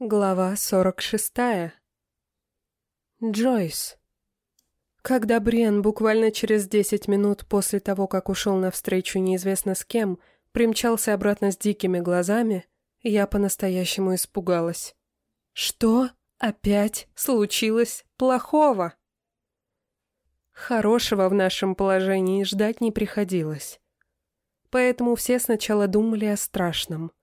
Глава 46. Джойс. Когда Бриан буквально через 10 минут после того, как ушел навстречу неизвестно с кем, примчался обратно с дикими глазами, я по-настоящему испугалась. Что опять случилось плохого? Хорошего в нашем положении ждать не приходилось. Поэтому все сначала думали о страшном –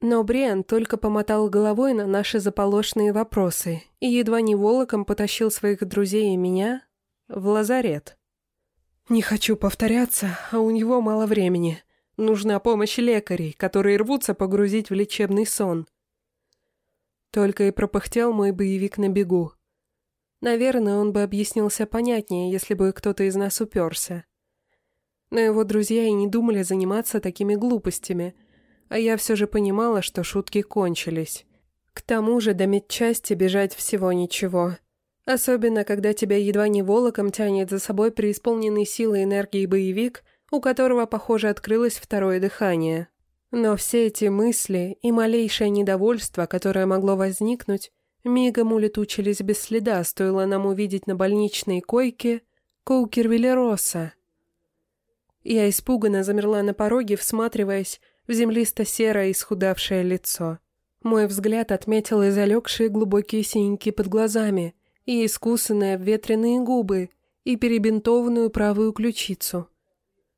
но Бриан только помотал головой на наши заполошные вопросы и едва не волоком потащил своих друзей и меня в лазарет. «Не хочу повторяться, а у него мало времени. Нужна помощь лекарей, которые рвутся погрузить в лечебный сон». Только и пропыхтел мой боевик на бегу. Наверное, он бы объяснился понятнее, если бы кто-то из нас уперся. Но его друзья и не думали заниматься такими глупостями – а я все же понимала, что шутки кончились. К тому же до медчасти бежать всего ничего. Особенно, когда тебя едва не волоком тянет за собой преисполненный силой энергии боевик, у которого, похоже, открылось второе дыхание. Но все эти мысли и малейшее недовольство, которое могло возникнуть, мигом улетучились без следа, стоило нам увидеть на больничной койке Коукервилля Росса. Я испуганно замерла на пороге, всматриваясь, в землисто-серое исхудавшее лицо. Мой взгляд отметил и залегшие глубокие синяки под глазами, и искусанные ветреные губы, и перебинтованную правую ключицу.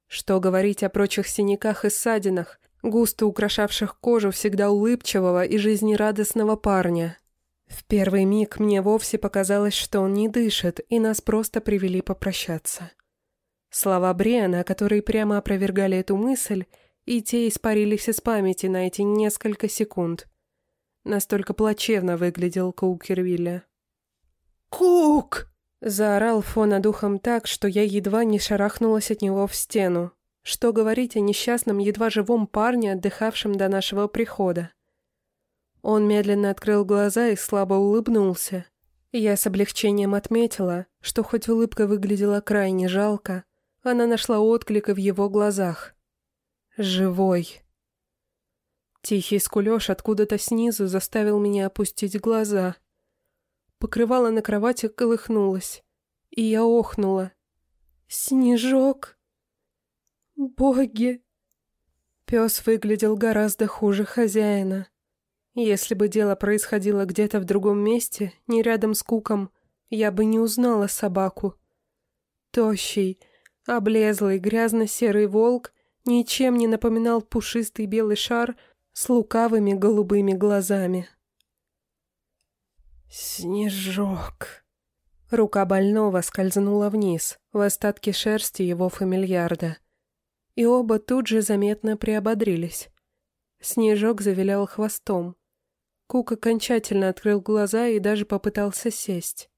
Что говорить о прочих синяках и ссадинах, густо украшавших кожу всегда улыбчивого и жизнерадостного парня. В первый миг мне вовсе показалось, что он не дышит, и нас просто привели попрощаться. Слова Бриана, которые прямо опровергали эту мысль, и те испарились из памяти на эти несколько секунд. Настолько плачевно выглядел Коукервилля. «Кук!» – заорал Фона духом так, что я едва не шарахнулась от него в стену. Что говорить о несчастном, едва живом парне, отдыхавшем до нашего прихода. Он медленно открыл глаза и слабо улыбнулся. Я с облегчением отметила, что хоть улыбка выглядела крайне жалко, она нашла отклик в его глазах – Живой. Тихий скулёж откуда-то снизу заставил меня опустить глаза. Покрывало на кровати колыхнулось, и я охнула. «Снежок! Боги!» Пес выглядел гораздо хуже хозяина. Если бы дело происходило где-то в другом месте, не рядом с Куком, я бы не узнала собаку. Тощий, облезлый, грязно-серый волк ничем не напоминал пушистый белый шар с лукавыми голубыми глазами. «Снежок!» Рука больного скользнула вниз, в остатки шерсти его фамильярда. И оба тут же заметно приободрились. Снежок завилял хвостом. Кук окончательно открыл глаза и даже попытался сесть.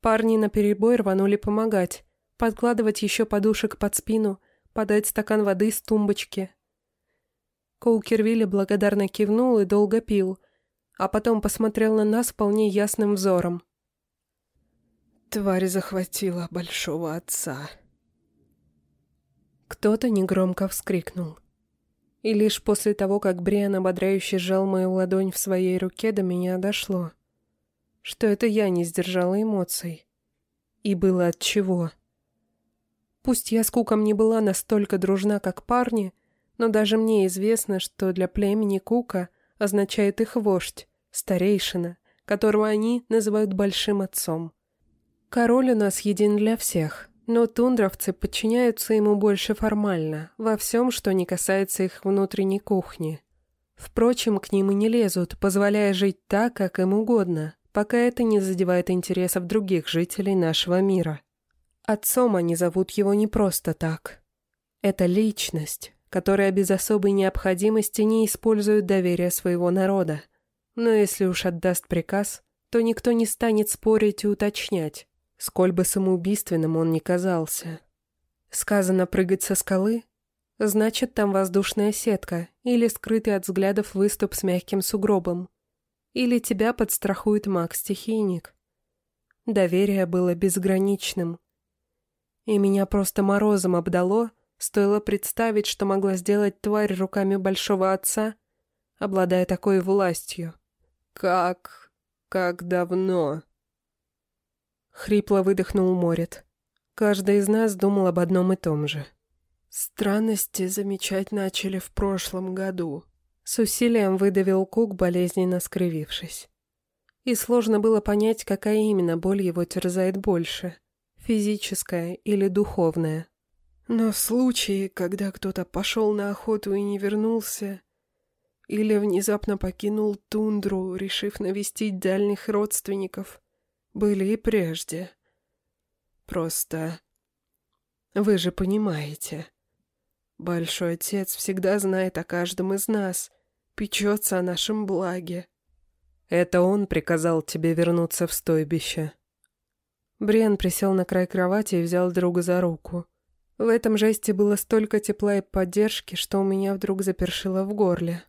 Парни наперебой рванули помогать, подкладывать еще подушек под спину, подать стакан воды с тумбочки. Коукервилли благодарно кивнул и долго пил, а потом посмотрел на нас вполне ясным взором. Тварь захватила большого отца. Кто-то негромко вскрикнул. И лишь после того, как Бриан ободряюще сжал мою ладонь в своей руке, до меня дошло, что это я не сдержала эмоций. И было от чего. Пусть я с Куком не была настолько дружна, как парни, но даже мне известно, что для племени Кука означает их вождь, старейшина, которого они называют большим отцом. Король у нас един для всех, но тундровцы подчиняются ему больше формально, во всем, что не касается их внутренней кухни. Впрочем, к ним и не лезут, позволяя жить так, как им угодно, пока это не задевает интересов других жителей нашего мира. Отцом они зовут его не просто так. Это личность, которая без особой необходимости не использует доверие своего народа. Но если уж отдаст приказ, то никто не станет спорить и уточнять, сколь бы самоубийственным он ни казался. Сказано прыгать со скалы, значит там воздушная сетка или скрытый от взглядов выступ с мягким сугробом. Или тебя подстрахует маг-стихийник. Доверие было безграничным, и меня просто морозом обдало, стоило представить, что могла сделать тварь руками большого отца, обладая такой властью. «Как... как давно?» Хрипло выдохнул Морит. Каждый из нас думал об одном и том же. Странности замечать начали в прошлом году. С усилием выдавил Кук, болезненно скривившись. И сложно было понять, какая именно боль его терзает больше – физическая или духовная. Но в случае, когда кто-то пошел на охоту и не вернулся, или внезапно покинул тундру, решив навестить дальних родственников, были и прежде. Просто... Вы же понимаете. Большой Отец всегда знает о каждом из нас, печется о нашем благе. Это он приказал тебе вернуться в стойбище. Бриан присел на край кровати и взял друга за руку. В этом жесте было столько тепла и поддержки, что у меня вдруг запершило в горле.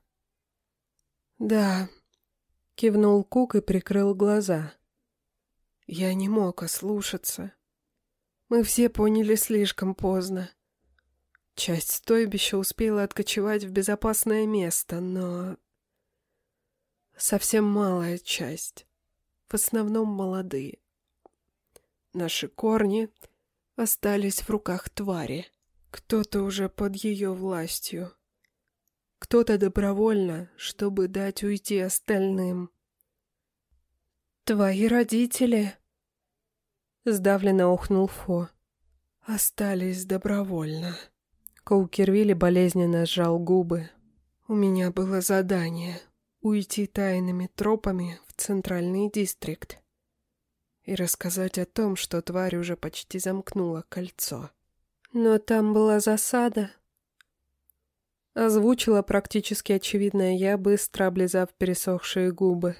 «Да», — кивнул Кук и прикрыл глаза. «Я не мог ослушаться. Мы все поняли слишком поздно. Часть стойбища успела откочевать в безопасное место, но... Совсем малая часть. В основном молодые. Наши корни остались в руках твари. Кто-то уже под ее властью. Кто-то добровольно, чтобы дать уйти остальным. «Твои родители...» Сдавленно ухнул Фо. «Остались добровольно». Коукервилли болезненно сжал губы. «У меня было задание — уйти тайными тропами в Центральный Дистрикт и рассказать о том, что тварь уже почти замкнула кольцо. Но там была засада. Озвучила практически очевидное я, быстро облизав пересохшие губы.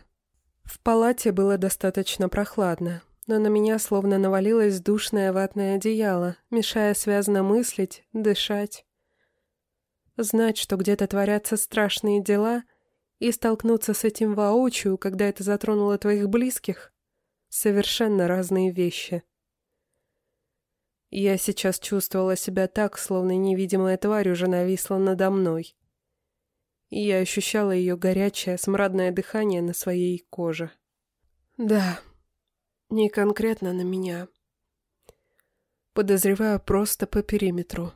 В палате было достаточно прохладно, но на меня словно навалилось душное ватное одеяло, мешая связно мыслить, дышать. Знать, что где-то творятся страшные дела, и столкнуться с этим воочию, когда это затронуло твоих близких, Совершенно разные вещи. Я сейчас чувствовала себя так, словно невидимая тварь уже нависла надо мной. И я ощущала ее горячее, смрадное дыхание на своей коже. Да, не конкретно на меня. Подозреваю просто по периметру.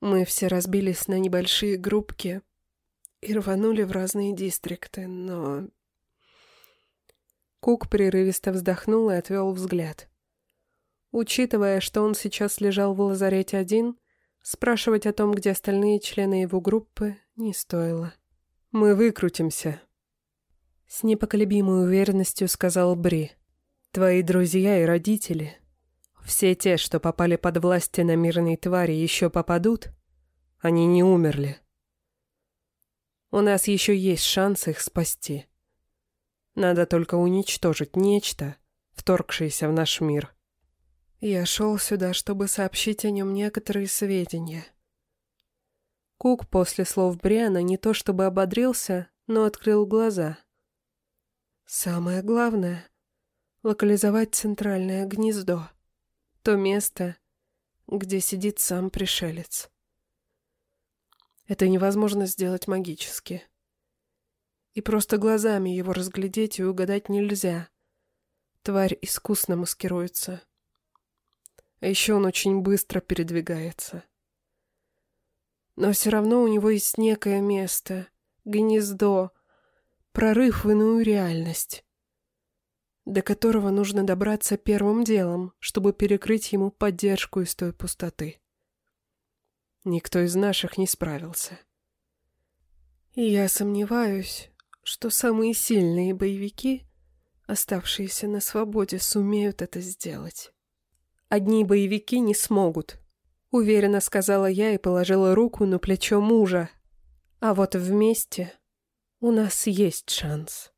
Мы все разбились на небольшие группки и рванули в разные дистрикты, но Кук прерывисто вздохнул и отвел взгляд. Учитывая, что он сейчас лежал в лазарете один, спрашивать о том, где остальные члены его группы, не стоило. «Мы выкрутимся», — с непоколебимой уверенностью сказал Бри. «Твои друзья и родители, все те, что попали под власти на мирной твари, еще попадут? Они не умерли. У нас еще есть шанс их спасти». Надо только уничтожить нечто, вторгшееся в наш мир. Я шел сюда, чтобы сообщить о нем некоторые сведения. Кук после слов Бриана не то чтобы ободрился, но открыл глаза. Самое главное — локализовать центральное гнездо. То место, где сидит сам пришелец. Это невозможно сделать магически и просто глазами его разглядеть и угадать нельзя. Тварь искусно маскируется. А еще он очень быстро передвигается. Но все равно у него есть некое место, гнездо, прорыв в иную реальность, до которого нужно добраться первым делом, чтобы перекрыть ему поддержку из той пустоты. Никто из наших не справился. И я сомневаюсь, что самые сильные боевики, оставшиеся на свободе, сумеют это сделать. «Одни боевики не смогут», — уверенно сказала я и положила руку на плечо мужа. «А вот вместе у нас есть шанс».